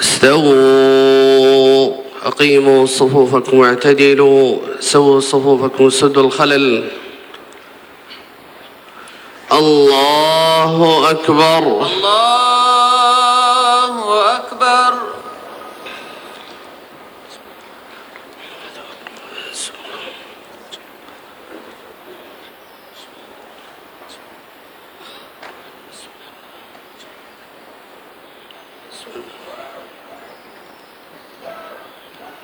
استووا أقيموا صفوفكم واعتدلوا سووا صفوفكم سدوا الخلل. الله أكبر. الله أكبر.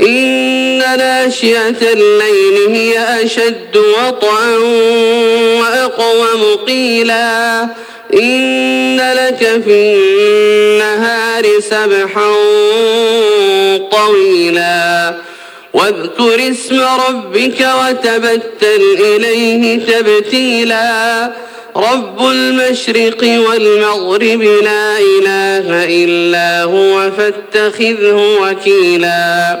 إن ناشئة الليل هي أشد وطئا وأقوم قيلا إن لك في النهار سبحا طويلا واذكر اسم ربك وتبتل إليه تبتيلا رب المشرق والمغرب لا إله إلا هو فاتخذه وكيلا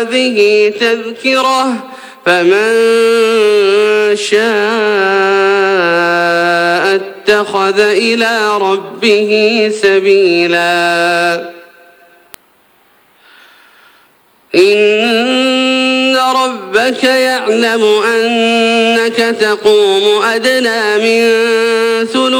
هذه تذكرة فمن شاء اتخذ إلى ربه سبيلا. إن ربك يعلم أنك تقوم أدنى من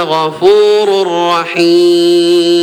غفور رحيم.